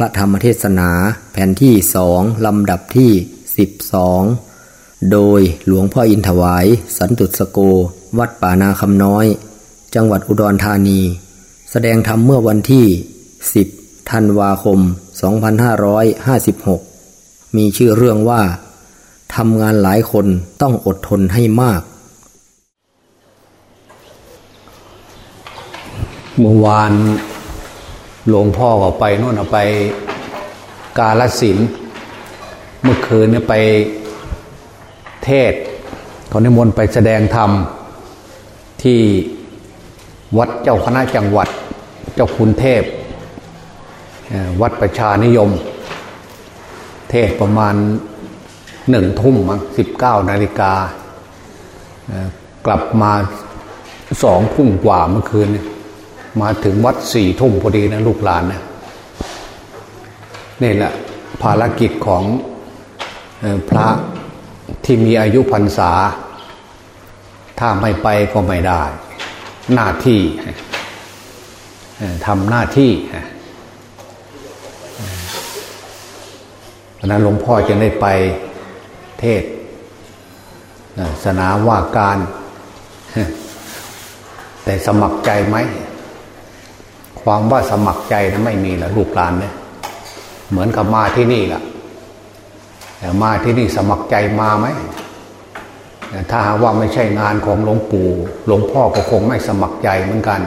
พระธรรมเทศนาแผ่นที่สองลำดับที่สิบสองโดยหลวงพ่ออินถวาย สันตุสโก วัดป่านาคำน้อย จังหวัดอุดรธานี แสดงธรรมเมื่อวันที่10ธันวาคม 2556 มีชื่อเรื่องว่าทำงานหลายคนต้องอดทนให้มาก เมื่อวาน หลวงพ่อก็ไปโน่นไปกาลสินเมื่อคืนเนี่ยไปเทศเขานิมนต์ไปแสดงธรรมที่วัดเจ้าคณะจังหวัดเจ้าคุณเทพ วัดประชานิยม เทศประมาณหนึ่งทุ่มมั้งสิบเก้านาฬิกากลับมาสองทุ่มกว่าเมื่อคืน มาถึงวัดสี่ทุ่มพอดีนะลูกหลานนะนี่แหละภารกิจของพระที่มีอายุพรรษา ถ้าไม่ไปก็ไม่ได้ หน้าที่ทำหน้าที่เพราะนั้นหลวงพ่อจะได้ไปเทศสนามว่าการ แต่สมัครใจไหม ความว่าสมัครใจนะไม่มีล้วลูกหลานเนี่ยเหมือนกับมาที่นี่แหละแต่มาที่นี่สมัครใจมาไหมถ้าหาว่าไม่ใช่งานของหลวงปู่หลวงพ่อก็คงไม่สมัครใจเหมือนกัน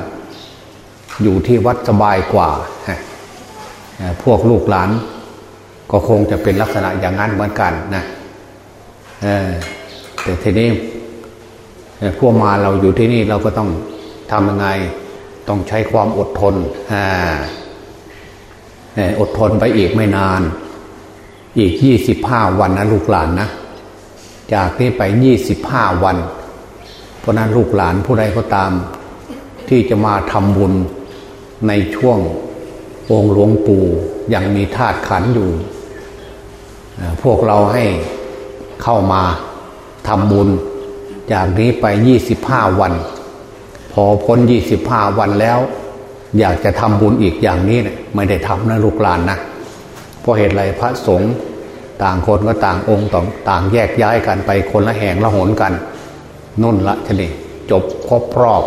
อยู่ที่วัดสบายกว่า พวกลูกหลาน ก็คงจะเป็นลักษณะอย่างนั้นเหมือนกันนะแต่ทีนี้พวกมาเราอยู่ที่นี่เราก็ต้องทำยังไง ต้องใช้ความอดทนอดทนไปอีกไม่นาน อีกยี่สิบห้าวันนะลูกหลานนะ จากนี้ไปยี่สิบห้าวัน เพราะนั้นลูกหลานผู้ใดก็ตาม ที่จะมาทำบุญในช่วงองหลวงปู่ยังมีธาตุขันอยู่ พวกเราให้เข้ามาทำบุญ จากนี้ไปยี่สิบห้าวัน พอพ้นยี่สิบห้าวันแล้ว อยากจะทำบุญอีกอย่างนี้เนี่ยไม่ได้ทำนะลูกหลานนะเพราะเหตุไรพระสงฆ์ต่างคนก็ต่างองค์ต่างต่างแยกย้ายกันไปคนละแห่งละหนกันนุ่นละชนีจบครบรอบ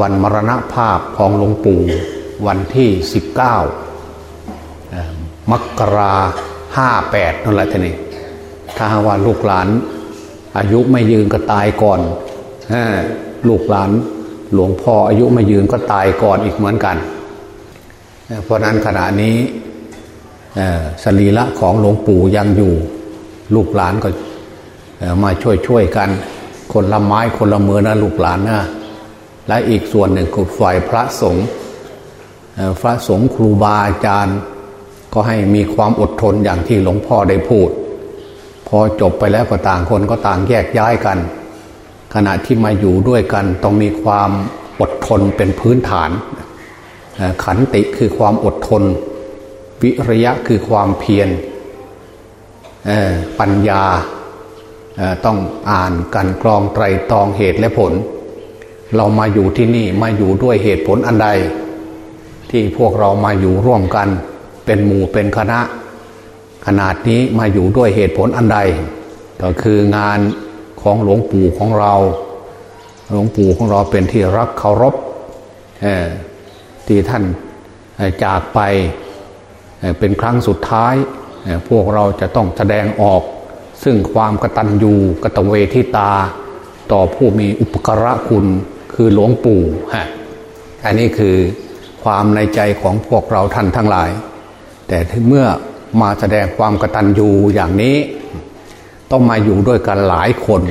วันมรณภาพของหลวงปู่วันที่สิบเก้ามกราห้าแปดนั่นแหละท่านี่ถ้าว่าลูกหลานอายุไม่ยืนก็ตายก่อน ลูกหลาน หลวงพ่ออายุไม่ยืนก็ตายก่อนอีกเหมือนกัน เพราะนั้นขณะนี้สรีระของหลวงปู่ยังอยู่ ลูกหลานก็มาช่วยช่วยกัน คนละไม้คนละมือนะลูกหลานนะและอีกส่วนหนึ่งคือฝ่ายพระสงฆ์พระสงฆ์ครูบาอาจารย์ก็ให้มีความอดทนอย่างที่หลวงพ่อได้พูด พอจบไปแล้วก็ต่างคนก็ต่างแยกย้ายกัน ขณะที่มาอยู่ด้วยกันต้องมีความอดทนเป็นพื้นฐาน ขันติคือความอดทน วิริยะคือความเพียรปัญญาต้องอ่านกันกรองไตรตรองเหตุและผล เรามาอยู่ที่นี่มาอยู่ด้วยเหตุผลอันใด ที่พวกเรามาอยู่ร่วมกันเป็นหมู่เป็นคณะ ขนาดนี้มาอยู่ด้วยเหตุผลอันใด ก็คืองาน ของหลวงปู่ของเรา หลวงปู่ของเราเป็นที่รักเคารพที่ท่านจากไปเป็นครั้งสุดท้าย พวกเราจะต้องแสดงออก ซึ่งความกตัญญูกตเวทิตา ต่อผู้มีอุปการะคุณคือหลวงปู่ฮะอันนี้คือความในใจของพวกเราท่านทั้งหลาย แต่เมื่อมาแสดงความกตัญญูอย่างนี้ ต้องมาอยู่ด้วยกันหลายคน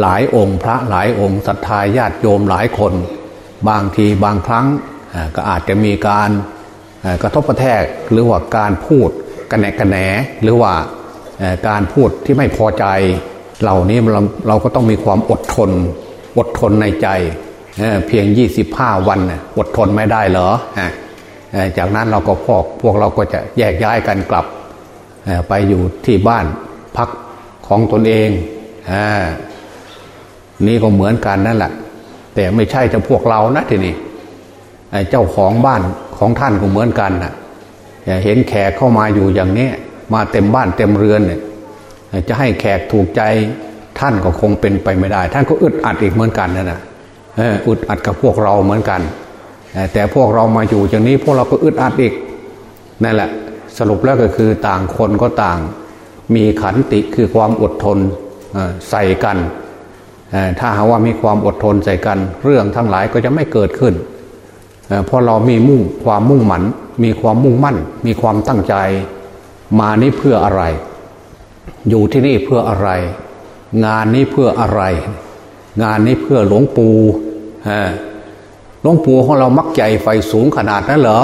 หลายองค์พระหลายองค์ศรัทธาญาติโยมหลายคน บางทีบางครั้งก็อาจจะมีการกระทบกระแทกหรือว่าการพูดกันแหนกันแหนหรือว่าการพูดที่ไม่พอใจ เหล่านี้เราเราก็ต้องมีความอดทน อดทนในใจเพียง 25 วันอดทนไม่ได้เหรอจากนั้นเราก็พวกพวกเราก็จะแยกย้ายกันกลับไปอยู่ที่บ้านพัก ของตนเองนี่ก็เหมือนกันนั่นแหละแต่ไม่ใช่จะพวกเรานะทีนี้เจ้าของบ้านของท่านก็เหมือนกันนะเห็นแขกเข้ามาอยู่อย่างนี้มาเต็มบ้านเต็มเรือนเนี่ยจะให้แขกถูกใจท่านก็คงเป็นไปไม่ได้ ท่านก็อึดอัดอีกเหมือนกันนะนะอึดอัดกับพวกเราเหมือนกัน แต่พวกเรามาอยู่อย่างนี้พวกเราก็อึดอัดอีกนั่นแหละ สรุปแล้วก็คือต่างคนก็ต่าง มีขันติคือความอดทนใส่กันถ้าหาว่ามีความอดทนใส่กัน เรื่องทั้งหลายก็จะไม่เกิดขึ้นเพราะเรามีมุ่งความมุ่งหมันมีความมุ่งมั่น มีความตั้งใจมานี้เพื่ออะไร อยู่ที่นี่เพื่ออะไร งานนี้เพื่ออะไร งานนี้เพื่อหลวงปู่หลวงปู่ของเรามักใหญ่ไฟสูงขนาดนั้นเหรอ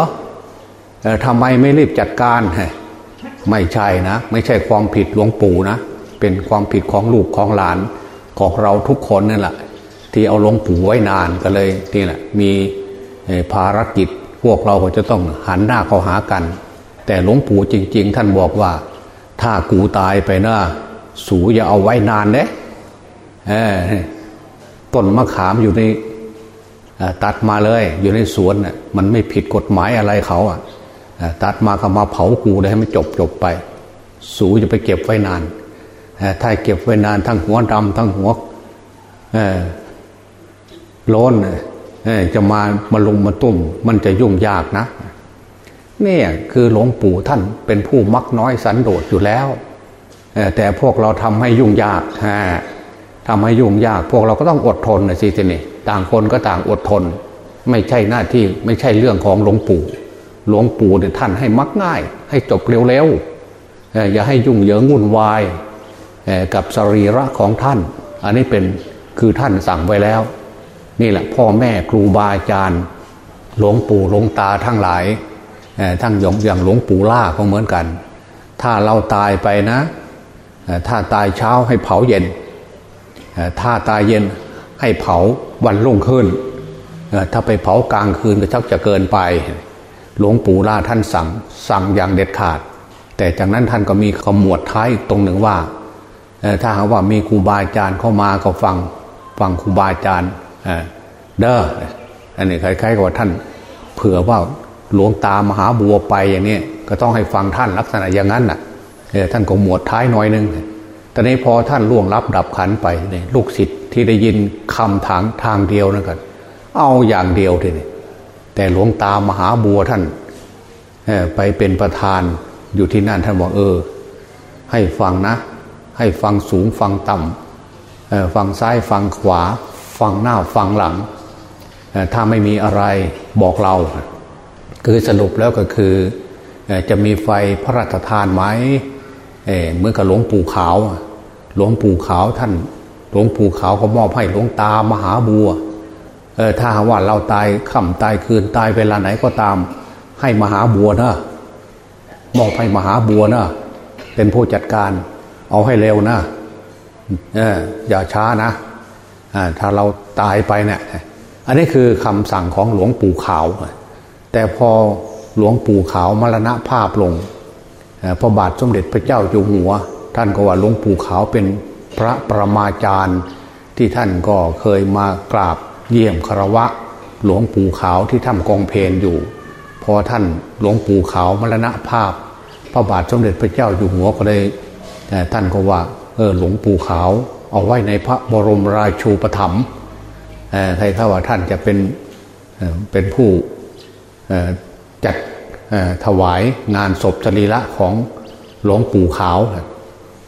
ทำไมไม่รีบจัดการ ไม่ใช่นะ ไม่ใช่ความผิดหลวงปู่นะ เป็นความผิดของลูกของหลานของเราทุกคนนั่นแหละที่เอาหลวงปู่ไว้นานก็เลยนี่แหละมีภารกิจพวกเราก็จะต้องหันหน้าเข้าหากัน แต่หลวงปู่จริง ๆ ท่านบอกว่า ถ้ากูตายไปนะสูอย่าเอาไว้นานเด้ต้นมะขามอยู่ในตัดมาเลย อยู่ในสวนมันไม่ผิดกฎหมายอะไรเขาอะ ตัดมาก็มาเผากูเลยให้มันจบจบไป สูจะไปเก็บไว้นานถ้าเก็บไว้นานทั้งหัวดำทั้งหัวโล้นจะมามาลงมาตุ่ม มันจะยุ่งยากนะนี่คือหลวงปู่ท่านเป็นผู้มักน้อยสันโดษอยู่แล้วแต่พวกเราทำให้ยุ่งยากทำให้ยุ่งยาก พวกเราก็ต้องอดทนนะสิทีนี่ต่างคนก็ต่างอดทน ไม่ใช่หน้าที่ไม่ใช่เรื่องของหลวงปู่ หลวงปู่เนี่ยท่านให้มักง่าย ให้จบเร็วๆอย่าให้ยุ่งเหยิงวุ่นวายกับสรีระของท่าน อันนี้เป็นคือท่านสั่งไว้แล้ว นี่แหละพ่อแม่ครูบาอาจารย์ หลวงปู่หลวงตาทั้งหลายทั้งอย่างอย่างหลวงปู่ล่าก็เหมือนกัน ถ้าเราตายไปนะ ถ้าตายเช้าให้เผาเย็น ถ้าตายเย็นให้เผาวันรุ่งขึ้น ถ้าไปเผากลางคืนก็ชักจะเกินไป หลวงปู่ล่าท่านสั่งสั่งอย่างเด็ดขาด แต่จากนั้นท่านก็มีขมวดท้ายตรงหนึ่งว่าถ้าหากว่ามีครูบาอาจารย์เข้ามาก็ฟังฟังครูบาอาจารย์เด้ออันนี้คล้ายๆกับว่าท่านเผื่อว่าหลวงตามหาบัวไปอย่างนี้ก็ต้องให้ฟังท่านลักษณะอย่างนั้นน่ะท่านก็หมวดท้ายน้อยนึงต่นี้พอท่านล่วงรับดับขันไปเนี่ยลูกศิษย์ที่ได้ยินคำทางทางเดียวนั่นกันเอาอย่างเดียวเลย แต่หลวงตามหาบัวท่านไปเป็นประธานอยู่ที่นั่นท่านบอกเออ ให้ฟังนะ ให้ฟังสูงฟังต่ำฟังซ้ายฟังขวา ฟังหน้าฟังหลัง ถ้าไม่มีอะไรบอกเรา คือสรุปแล้วก็คือจะมีไฟพระราชทานไหมเมื่อกับหลวงปู่ขาว หลวงปู่ขาวท่าน หลวงปู่ขาวเขามอบให้หลวงตามหาบัว ถ้าว่าเราตายค่ำตายคืนตายเวลาไหนก็ตาม ให้มหาบัวนะมอบให้มหาบัวนะเป็นผู้จัดการ เอาให้เร็วนะเอออย่าช้านะถ้าเราตายไปเนี่ยอันนี้คือคำสั่งของหลวงปู่ขาว แต่พอหลวงปู่ขาวมรณภาพลงพระบาทสมเด็จพระเจ้าอยู่หัว ท่านก็ว่าหลวงปู่ขาวเป็นพระประมาจารย์ที่ท่านก็เคยมากราบ เยี่ยมคารวะ หลวงปู่ขาวที่ถ้ำกองเพนอยู่ พอท่านหลวงปู่ขาวมรณภาพ พระบาทสมเด็จพระเจ้าอยู่หัวก็เลยท่านก็ว่าเออหลวงปู่ขาวเอาไว้ในพระบรมราชูปถัมภ์ใครถ้าว่าท่านจะเป็นเป็นผู้จัดถวายงานศพสรีระของหลวงปู่ขาว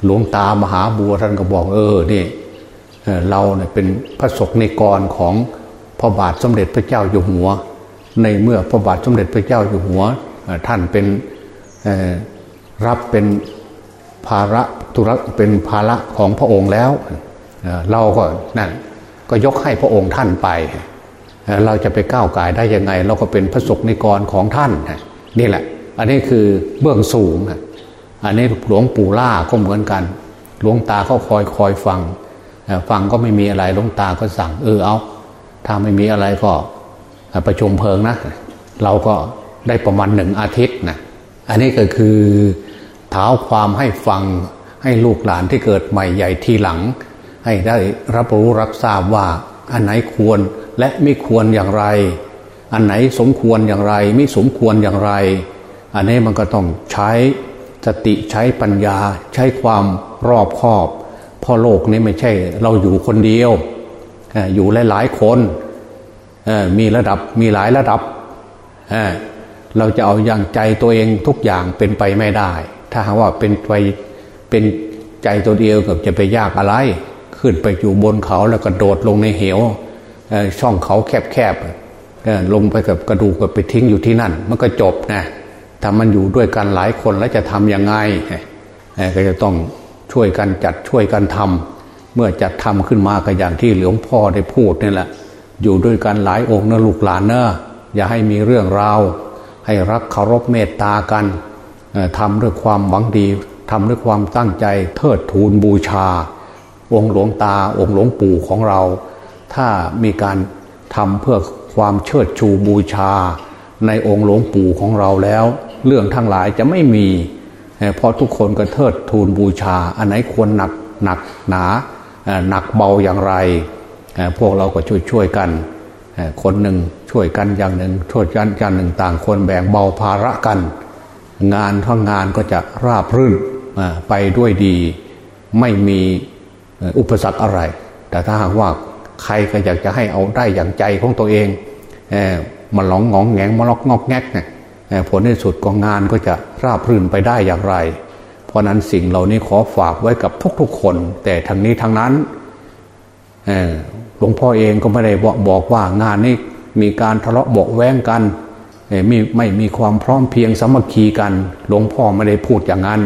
หลวงตามหาบัวท่านก็บอกเออนี่ เราเนี่ยเป็นพระศกในกรของพระบาทสมเด็จพระเจ้าอยู่หัว ในเมื่อพระบาทสมเด็จพระเจ้าอยู่หัว ท่านเป็นรับเป็นภาระธุระเป็นภาระของพระองค์แล้ว เราก็นั่นก็ยกให้พระองค์ท่านไป เราจะไปก้าวไก่ได้ยังไง เราก็เป็นพระศกในกรของท่านนี่แหละ อันนี้คือเบื้องสูงอันนี้หลวงปู่ล่าก็เหมือนกัน หลวงตาเขาคอยคอยฟัง ฟังก็ไม่มีอะไรลุงตาก็สั่ง เออเอาถ้าไม่มีอะไรก็ประชุมเพลิงนะ เราก็ได้ประมาณหนึ่งอาทิตย์นะอันนี้ก็คือเท้าความให้ฟังให้ลูกหลานที่เกิดใหม่ใหญ่ทีหลัง ให้ได้รับรู้รับทราบว่า อันไหนควรและไม่ควรอย่างไร อันไหนสมควรอย่างไร ไม่สมควรอย่างไร อันนี้มันก็ต้องใช้สติใช้ปัญญา ใช้ความรอบคอบ พราะโลกนี้ไม่ใช่เราอยู่คนเดียว อยู่หลายๆคนมีระดับมีหลายระดับ เราจะเอาอย่างใจตัวเองทุกอย่างเป็นไปไม่ได้ ถ้าหากว่าเป็นไปเป็นใจตัวเดียวกับจะไปยากอะไร ขึ้นไปอยู่บนเขาแล้วก็โดดลงในเหวช่องเขาแคบๆลงไปกับกระดูกกับไปทิ้งอยู่ที่นั่น มันก็จบนะถ้ามันอยู่ด้วยกันหลายคนแล้วจะทำยังไงก็จะต้อง ช่วยกันจัดช่วยกันทำเมื่อจัดทำขึ้นมาก็อย่างที่หลวงพ่อได้พูดนี่แหละ อยู่ด้วยกันหลายองค์นะลูกหลานเนอะอย่าให้มีเรื่องราว ให้รักเคารพเมตตากันทำด้วยความหวังดีทำด้วยความตั้งใจเทิดทูนบูชา องค์หลวงตาองค์หลวงปู่ของเรา ถ้ามีการทำเพื่อความเชิดชูบูชา ในองค์หลวงปู่ของเราแล้ว เรื่องทั้งหลายจะไม่มี เพราะทุกคนก็เทิดทูนบูชา อันไหนควรหนักหนักหนาหนักเบาอย่างไร พวกเราก็ช่วยช่วยกัน คนหนึ่งช่วยกันอย่างหนึ่งช่วยกันอย่างหนึ่งต่างคนแบ่งเบาภาระกัน งานทั้งงานก็จะราบรื่นไปด้วยดีไม่มีอุปสรรคอะไร แต่ถ้าหากว่าใครก็อยากจะให้เอาได้อย่างใจของตัวเองมาหลงงองแงงมาล็อกงอกแงกเนี่ย ผลในสุดกองงานก็จะราบรื่นไปได้อย่างไร เพราะนั้นสิ่งเหล่านี้ขอฝากไว้กับทุกๆคน แต่ทางนี้ทางนั้นหลวงพ่อเองก็ไม่ได้บอกว่างานนี้มีการทะเลาะเบาแว้งกันไม่ไม่มีความพร้อมเพียงสมัคคีกัน หลวงพ่อไม่ได้พูดอย่างนั้น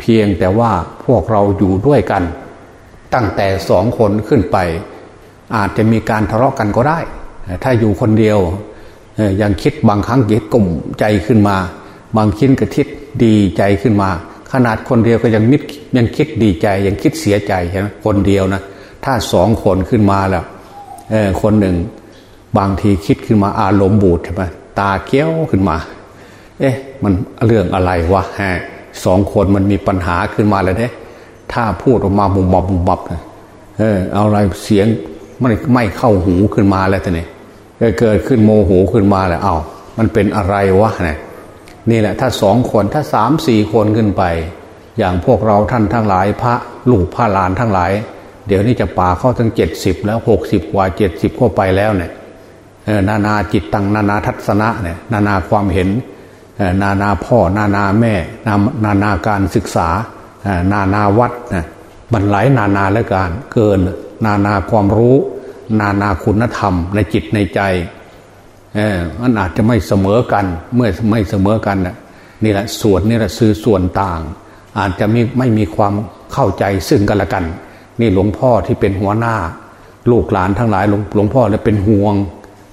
เพียงแต่ว่าพวกเราอยู่ด้วยกัน ตั้งแต่สองคนขึ้นไป อาจจะมีการทะเลาะกันก็ได้ ถ้าอยู่คนเดียว ยังคิดบางครั้งคิดกลุ่มใจขึ้นมา บางคิดกระทิดดีใจขึ้นมา ขนาดคนเดียวก็ยังมิดยังคิดดีใจ ยังคิดเสียใจใช่ไหมคนเดียวนะถ้าสองคนขึ้นมาแล้วคนหนึ่งบางทีคิดขึ้นมาอารมณ์บูดใช่ไหมตาเกี้ยวขึ้นมา เอ๊ะมันเรื่องอะไรวะฮะสองคนมันมีปัญหาขึ้นมาแล้วเนี่ยถ้าพูดออกมาบุบบับบุบบับเออเอาอะไรเสียงไม่ไม่เข้าหูขึ้นมาแล้วแต่เนี่ย เกิดขึ้นโมโหขึ้นมาแหล้วเอามันเป็นอะไรวะเนี่ยนี่แหละ ถ้าสองคนถ้าสามสี่คนขึ้นไป อย่างพวกเราท่านทั้งหลาย พระลูกพระหลานทั้งหลาย เดี๋ยวนี้จะป่าเข้าถึงเจ็ดสิบแล้วหกสิบกว่าเจ็ดสิบเข้าไปแล้วเนี่ยนานาจิตตังนานาทัศนะเนี่ยนานาความเห็นนานาพ่อนานาแม่นานาการศึกษานานาวัดนะมันหลายนานาและการเกิน นานาความรู้ นานาคุณธรรมในจิตในใจมันอาจจะไม่เสมอกัน เมื่อไม่เสมอกันนี่แหละส่วนนี่แหละคือส่วนต่าง อาจจะไม่ไม่มีความเข้าใจซึ่งกันและกัน นี่หลวงพ่อที่เป็นหัวหน้า ลูกหลานทั้งหลายหลวงหลวงพ่อเลยเป็นห่วง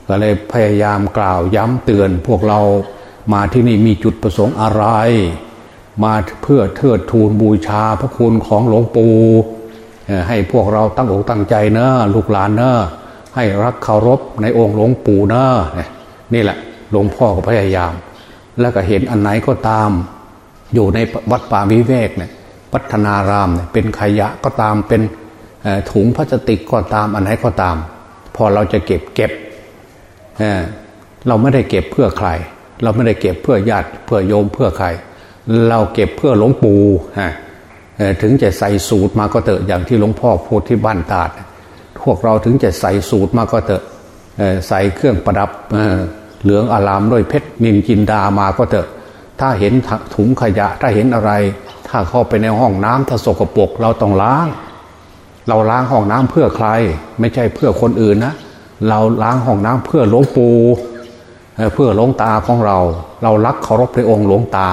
ก็เลยพยายามกล่าวย้ำเตือน พวกเรามาที่นี่มีจุดประสงค์อะไร มาเพื่อเทิดทูนบูชาพระคุณของหลวงปู่ ให้พวกเราตั้งอกตั้งใจเนอะลูกหลานเนอะให้รักเคารพในองค์หลวงปู่เนอะนี่แหละหลวงพ่อก็พยายาม แล้วก็เห็นอันไหนก็ตาม อยู่ในวัดป่าวิเวกเนี่ยพัฒนารามเนี่ยเป็นขยะก็ตามเป็นถุงพลาสติกก็ตามอันไหนก็ตาม พอเราจะเก็บเก็บเราไม่ได้เก็บเพื่อใคร เราไม่ได้เก็บเพื่อญาติเพื่อโยมเพื่อใคร เราเก็บเพื่อหลวงปู่ ถึงจะใส่สูตรมาก็เถอะอย่างที่หลวงพ่อพูดที่บ้านตาด พวกเราถึงจะใส่สูตรมาก็เถอะใส่เครื่องประดับเหลืองอารามด้วยเพชรนินจินดามาก็เถอะ ถ้าเห็นถุงขยะถ้าเห็นอะไร ถ้าเข้าไปในห้องน้ำถ้าสกปรกเราต้องล้าง เราล้างห้องน้ำเพื่อใคร ไม่ใช่เพื่อคนอื่นนะเราล้างห้องน้ำเพื่อหลวงปู่เพื่อหลวงตาของเรา เรารักเคารพในองค์หลวงตา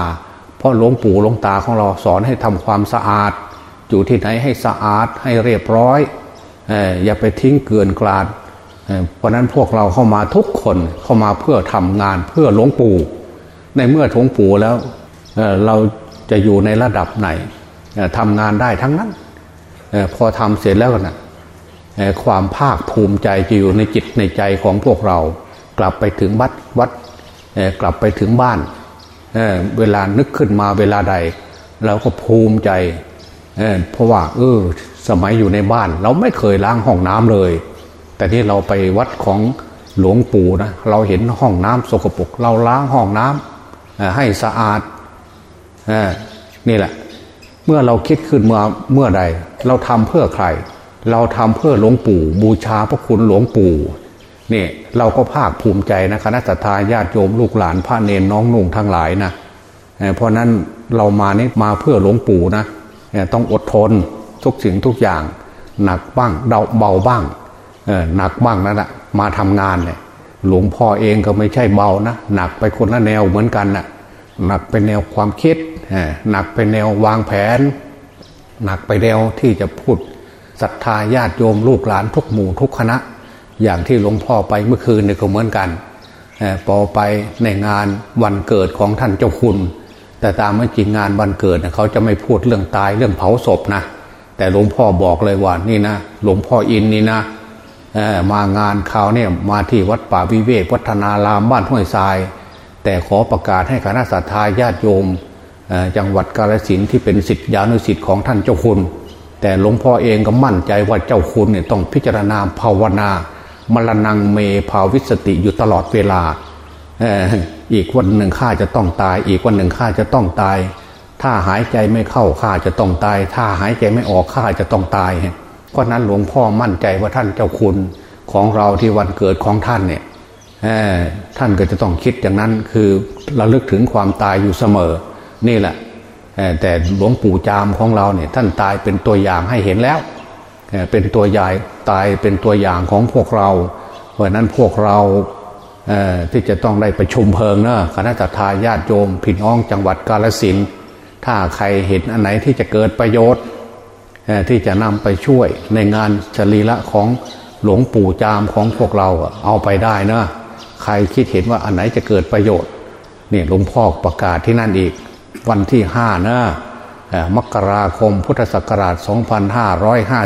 เพราะหลวงปู่หลวงตาของเราสอนให้ทำความสะอาด อยู่ที่ไหนให้สะอาดให้เรียบร้อยอย่าไปทิ้งเกลื่อนกลาดเพราะนั้นพวกเราเข้ามาทุกคนเข้ามาเพื่อทำงานเพื่อหลวงปู่ ในเมื่อหลวงปู่แล้วเราจะอยู่ในระดับไหนทำงานได้ทั้งนั้นพอทำเสร็จแล้วนะความภาคภูมิใจจะอยู่ในจิตในใจของพวกเรา กลับไปถึงวัดวัดกลับไปถึงบ้าน เเวลานึกขึ้นมาเวลาใด เราก็ภูมิใจเเพราะว่าเออสมัยอยู่ในบ้าน เราไม่เคยล้างห้องน้ำเลย แต่ที่เราไปวัดของหลวงปู่นะเราเห็นห้องน้ำสกปรกเราล้างห้องน้ให้สะอาดนี่แหละ เมื่อเราคิดขึ้นเมื่อเมื่อใด เราทำเพื่อใคร เราทำเพื่อหลวงปู่ บูชาพระคุณหลวงปู่ นี่เราก็ภาคภูมิใจนะคณะสัตยาญาติโยมลูกหลานพระเนนน้องนุ่งทั้งหลายนะเพราะนั้นเรามานี่มาเพื่อหลวงปู่นะต้องอดทนทุกสิ่งทุกอย่าง หนักบ้างเดาเบาบ้างหนักบ้างนั่นแหละมาทำงานเนี่ยหลวงพ่อเองก็ไม่ใช่เบานะหนักไปคนละแนวเหมือนกันนะ่ะหนักไปแนวความคิดหนักไปแนววางแผน หนักไปแนวที่จะพูดศรัทธาญาติโยมลูกหลานทุกหมู่ทุกคณะ อย่างที่หลวงพ่อไปเมื่อคืนเนี่ยก็เหมือนกันพอไปในงานวันเกิดของท่านเจ้าคุณ แต่ตามไม่จริงงานวันเกิดเขาจะไม่พูดเรื่องตายเรื่องเผาศพนะ แต่หลวงพ่อบอกเลยว่านี่นะหลวงพ่ออินนี่นะมางานข่าวเนี่ยมาที่วัดป่าวิเวกวัฒนารามบ้านห้วยทราย แต่ขอประกาศให้คณะสัตยาญาติโยมจังหวัดกาลสินที่เป็นสิทธิานุสิทธิ์ของท่านเจ้าคุณ แต่หลวงพ่อเองก็มั่นใจว่าเจ้าคุณเนี่ยต้องพิจารณาภาวนา มรณงเมภาวิสติอยู่ตลอดเวลาอีกวันหนึ่งข้าจะต้องตาย อีกวันหนึ่งข้าจะต้องตาย ถ้าหายใจไม่เข้าข้าจะต้องตาย ถ้าหายใจไม่ออกข้าจะต้องตายเพราะนั้นหลวงพ่อมั่นใจว่าท่านเจ้าคุณของเราที่วันเกิดของท่านเนี่ยท่านก็จะต้องคิดอย่างนั้นคือระลึกถึงความตายอยู่เสมอ นี่แหละแต่หลวงปู่จามของเราเนี่ยท่านตายเป็นตัวอย่างให้เห็นแล้ว เป็นตัวใหญ่ตายเป็นตัวอย่างของพวกเรา เพราะนั้นพวกเราที่จะต้องได้ประชุมเพลิงนะคณะทาญาติโยมพี่น้องจังหวัดกาลสินถ้าใครเห็นอันไหนที่จะเกิดประโยชน์ที่จะนำไปช่วยในงานชลีละของหลวงปู่จามของพวกเราเอาไปได้นะใครคิดเห็นว่าอันไหนจะเกิดประโยชน์เนี่ยหลวงพ่อประกาศที่นั่นอีกวันที่ห้านะ มกราคมพุทธศักราช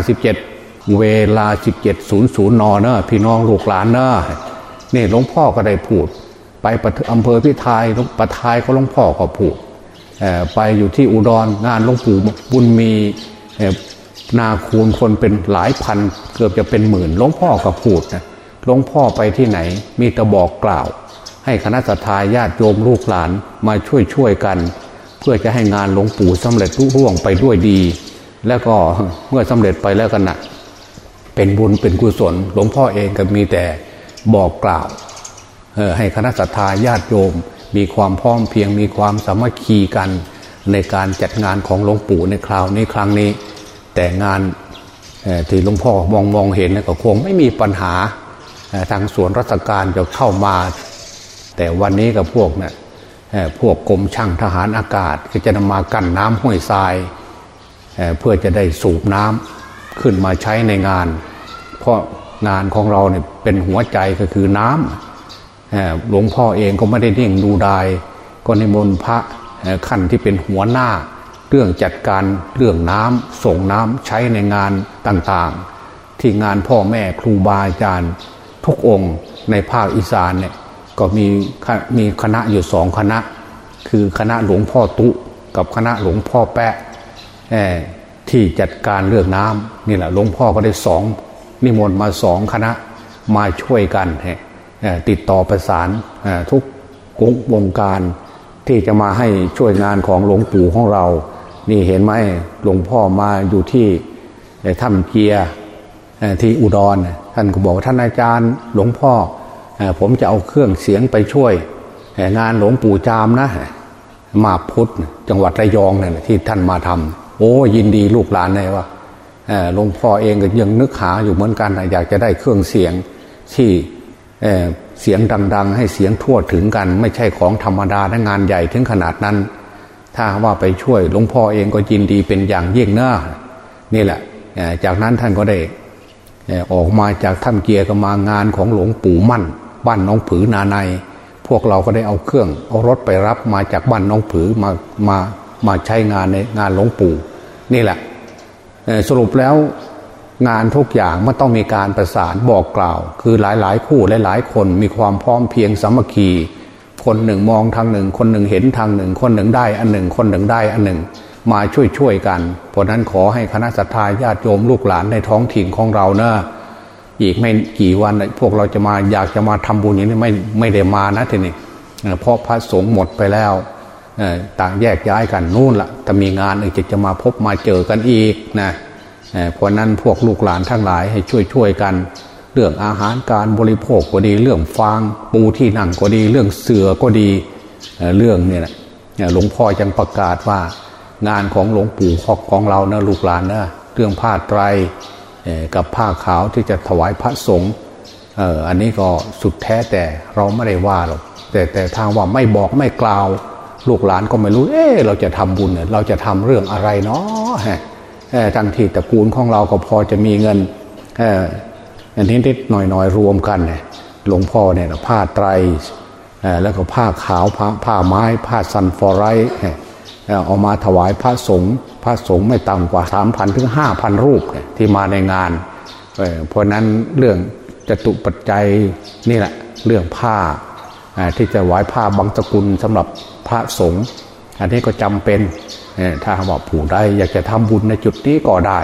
2557 เวลา 17.00 นเนะพี่น้องลูกหลานเนะนี่หลวงพ่อก็ได้พูด ไปอำเภอพิทายประทายก็หลวงพ่อก็พูดไปอยู่ที่อุดรงานหลวงปู่บุญมีนาคูณคนเป็นหลายพันเกือบจะเป็นหมื่นหลวงพ่อก็พูดนะหลวงพ่อไปที่ไหน มีตะบอกกล่าว ให้คณะสัตยาญาติโยมลูกหลานมาช่วยช่วยกันเพื่อจะให้งานหลวงปู่สำเร็จรุ่ร่วงไปด้วยดี แล้วก็เมื่อสำเร็จไปแล้วกันนะเป็นบุญเป็นกุศล หลวงพ่อเองก็มีแต่บอกกล่าวให้คณะสัตยาญาติโยม มีความพร้อมเพียงมีความสามัคคีกันในการจัดงานของหลวงปู่ในคราวนี้ครั้งนี้ แต่งานที่หลวงพ่อมองมองเห็นก็คงไม่มีปัญหาทางส่วนราชการจะเข้ามา แต่วันนี้กับพวกเนะี่ย พวกกรมช่างทหารอากาศ ก็จะนำมากั้นน้ำห้วยทรายเเพื่อจะได้สูบน้ำขึ้นมาใช้ในงาน เพราะงานของเราเนี่ยเป็นหัวใจก็คือน้ำหลวงพ่อเองก็ไม่ได้นิ่งดูดายก็ในมนพระขั้นที่เป็นหัวหน้า เรื่องจัดการเรื่องน้ำส่งน้ำใช้ในงานต่างๆ ที่งานพ่อแม่ครูบาอาจารย์ ทุกองค์ในภาคอีสานเนี่ย ก็มีมีคณะอยู่สองคณะ คือคณะหลวงพ่อตุ กับคณะหลวงพ่อแปะที่จัดการเรื่องน้ำนี่แหละหลวงพ่อก็ได้สองนิมนต์มาสองคณะมาช่วยกันติดต่อประสานทุกวงการที่จะมาให้ช่วยงานของหลวงปู่ของเรา นี่เห็นไหมหลวงพ่อมาอยู่ที่ถ้ำเกียที่อุดร ท่านก็บอกท่านอาจารย์หลวงพ่อ ผมจะเอาเครื่องเสียงไปช่วย งานหลวงปู่จามนะ มาพุทธจังหวัดระยองเนี่ยที่ท่านมาทำโอ้ยินดีลูกหลานเลยว่าหลวงพ่อเองก็ยังนึกหาอยู่เหมือนกันอยากจะได้เครื่องเสียงที่เสียงดัง ๆ ให้เสียงทั่วถึงกัน ไม่ใช่ของธรรมดาและงานใหญ่ถึงขนาดนั้น ถ้าว่าไปช่วยหลวงพ่อเองก็ยินดีเป็นอย่างยิ่งเนอะนี่แหละจากนั้นท่านก็ได้ออกมาจากถ้ำเกียร์ก็มางานของหลวงปู่มั่น บ้านน้องผือนาใน พวกเราก็ได้เอาเครื่อง เอารถไปรับมาจากบ้านน้องผือมามามาใช้งานในงานหลวงปู่นี่แหละสรุปแล้วงานทุกอย่างมันต้องมีการประสานบอกกล่าว คือหลายๆ คู่หลายๆคนมีความพร้อมเพียงสามัคคี คนหนึ่งมองทางหนึ่ง คนหนึ่งเห็นทางหนึ่ง คนหนึ่งได้อันหนึ่ง คนหนึ่งได้อันหนึ่ง มาช่วยช่วยกัน เพราะนั้นขอให้คณะสัตยาญาติโยมลูกหลานในท้องถิ่นของเราเนะ อีกไม่กี่วันพวกเราจะมาอยากจะมาทำบุญอย่างนี้ไม่ไม่ได้มานะทีนี้เพราะพระสงฆ์หมดไปแล้วต่างแยกย้ายกันนู่นละแต่มีงานอีกจะมาพบมาเจอกันอีกนะเพราะนั้นพวกลูกหลานทั้งหลายให้ช่วยช่วยกัน เรื่องอาหารการบริโภคก็ดี เรื่องฟางปูที่นั่งก็ดี เรื่องเสือก็ดีเรื่องเนี่ยนะหลวงพ่อยังประกาศว่างานของหลวงปู่ของเรานะลูกหลานนะเรื่องผ้าไตร กับผ้าขาวที่จะถวายพระสงฆ์อันนี้ก็สุดแท้แต่เราไม่ได้ว่าหรอกแต่แต่ทางว่าไม่บอกไม่กล่าว ลูกหลานก็ไม่รู้ เออเราจะทำบุญเนี่ยเราจะทำเรื่องอะไรเนาะทั้งที่ตระกูลของเราก็พอจะมีเงินอันนี้นิดหน่อยหน่อยรวมกันเนี่ยหลวงพ่อเนี่ยผ้าไตรแล้วก็ผ้าขาวผ้าผ้าไม้ ผ้าซันฟอร์ไร เอามาถวายพระสงฆ์พระสงฆ์ไม่ต่ำกว่าสามพันถึงห้าพันรูปที่มาในงานเพราะนั้นเรื่องจตุปัจจัยนี่แหละเรื่องผ้าที่จะไหว้ผ้าบางสกุลสำหรับพระสงฆ์อันนี้ก็จำเป็นถ้าว่าผู้ใดอยากจะทำบุญในจุดนี้ก็ได้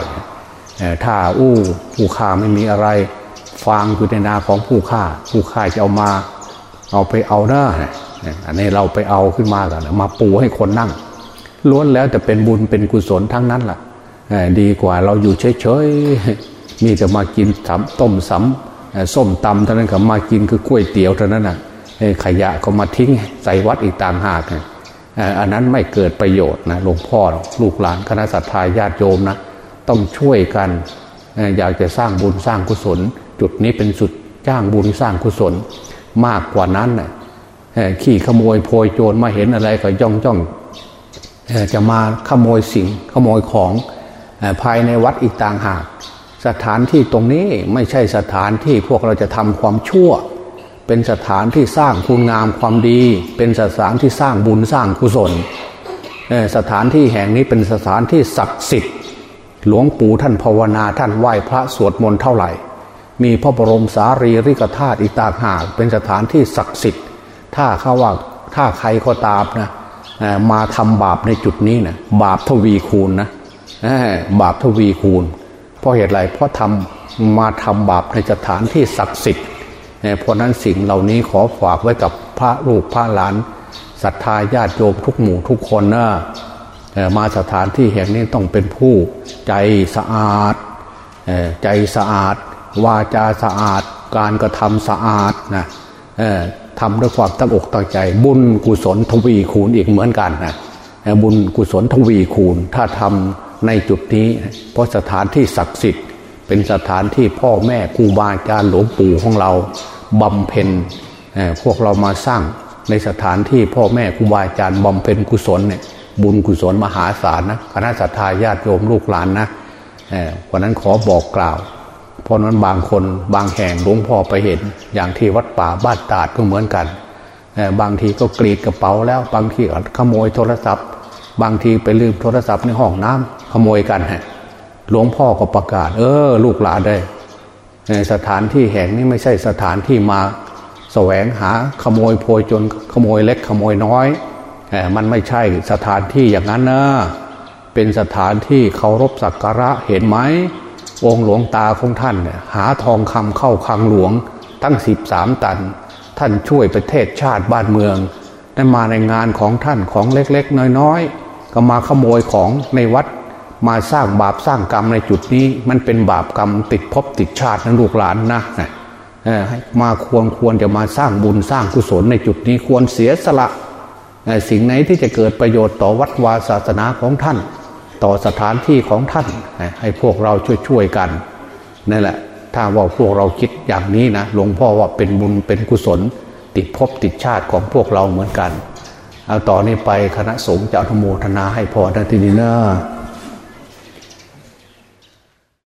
ถ้าอู้ผู้ฆ่าไม่มีอะไรฟางคือในนาของผู้ฆ่า ผู้ฆ่าจะเอามาเอาไปเอาหน้าอันนี้เราไปเอาขึ้นมากันมาปูให้คนนั่ง ล้วนแล้วแต่เป็นบุญเป็นกุศลทั้งนั้นแหละดีกว่าเราอยู่เฉยๆมีแต่มากินสำต้มสำส้มตำเท่านั้นกับมากินคือกล้วยเตี๋ยวเท่านั้นน่ะขยะก็มาทิ้งใส่วัดอีกต่างหากอันนั้นไม่เกิดประโยชน์นะหลวงพ่อลูกหลานคณะสัตยาญาติโยมนะต้องช่วยกันอยากจะสร้างบุญสร้างกุศล จุดนี้เป็นสุดจ้างบุญสร้างกุศล มากกว่านั้นนะขี่ขโมยโพยโจรมาเห็นอะไรก็ย่องจ้อง จะมาขโมยสิ่งขโมยของภายในวัดอีกต่างหาก สถานที่ตรงนี้ไม่ใช่สถานที่พวกเราจะทำความชั่ว เป็นสถานที่สร้างคุณงามความดี เป็นสถานที่สร้างบุญสร้างกุศลสถานที่แห่งนี้เป็นสถานที่ศักดิ์สิทธิ์ หลวงปู่ท่านภาวนาท่านไหว้พระสวดมนต์เท่าไหร่ มีพระบรมสารีริกธาตุอีกต่างหาก เป็นสถานที่ศักดิ์สิทธิ์ ถ้าเขาว่าถ้าใครก็ตามนะ มาทำบาปในจุดนี้นะบาปทวีคูณนะบาปทวีคูณ เพราะเหตุไรเพราะทำมาทำบาปในสถานที่ศักดิ์สิทธิ์เพราะนั้นสิ่งเหล่านี้ขอฝากไว้กับพระลูกพระหลานศรัทธาญาติโยมทุกหมู่ทุกคนนะมาสถานที่แห่งนี้ต้องเป็นผู้ใจสะอาดใจสะอาด วาจาสะอาด การกระทำสะอาดนะ ทำด้วยความตั้งอกตั้งใจ บุญกุศลทวีคูณอีกเหมือนกันนะบุญกุศลทวีคูณ ถ้าทำในจุดนี้ เพราะสถานที่ศักดิ์สิทธิ์ เป็นสถานที่พ่อแม่ครูบาอาจารย์หลวงปู่ของเราบำเพ็ญพวกเรามาสร้างในสถานที่พ่อแม่ครูบาอาจารย์บำเพ็ญกุศลเนี่ยบุญกุศลมหาศาลนะคณะสัตยาญาติโยมลูกหลานนะวันนั้นขอบอกกล่าว ราะนั้นบางคนบางแห่งหลวงพ่อไปเห็น อย่างที่วัดป่าบ้านตาดก็เหมือนกัน บางทีก็กรีดกระเป๋าแล้ว บางทีขโมยโทรศัพท์ บางทีไปลืมโทรศัพท์ในห้องน้ำขโมยกันฮะหลวงพ่อก็ประกาศ เออ ลูกหลานได้สถานที่แห่งนี้ไม่ใช่สถานที่มาแสวงหาขโมยโพยจนขโมยเล็กขโมยน้อยมันไม่ใช่สถานที่อย่างนั้นนะเป็นสถานที่เคารพสักการะเห็นไหม องหลวงตาของท่านหาทองคำเข้าคลังหลวงตั้งสิบสามตัน ท่านช่วยประเทศชาติบ้านเมืองได้มาในงานของท่านของเล็กๆ น้อยๆ ก็มาขโมยของในวัดมาสร้างบาปสร้างกรรมในจุดนี้ มันเป็นบาปกรรมติดภพติดชาตินั้นลูกหลานนะมาควรควรจะมาสร้างบุญสร้างกุศลในจุดนี้ควรเสียสละ สิ่งไหนที่จะเกิดประโยชน์ต่อวัดวาศาสนาของท่าน ต่อสถานที่ของท่าน ให้พวกเราช่วยๆกันนั่นแหละ ถ้าว่าพวกเราคิดอย่างนี้นะหลวงพ่อว่าเป็นบุญเป็นกุศล ติดภพติดชาติของพวกเราเหมือนกัน เอาต่อนนี้ไปคณะสงฆ์จะอนุโมทนาให้พอทันทีนี้นะ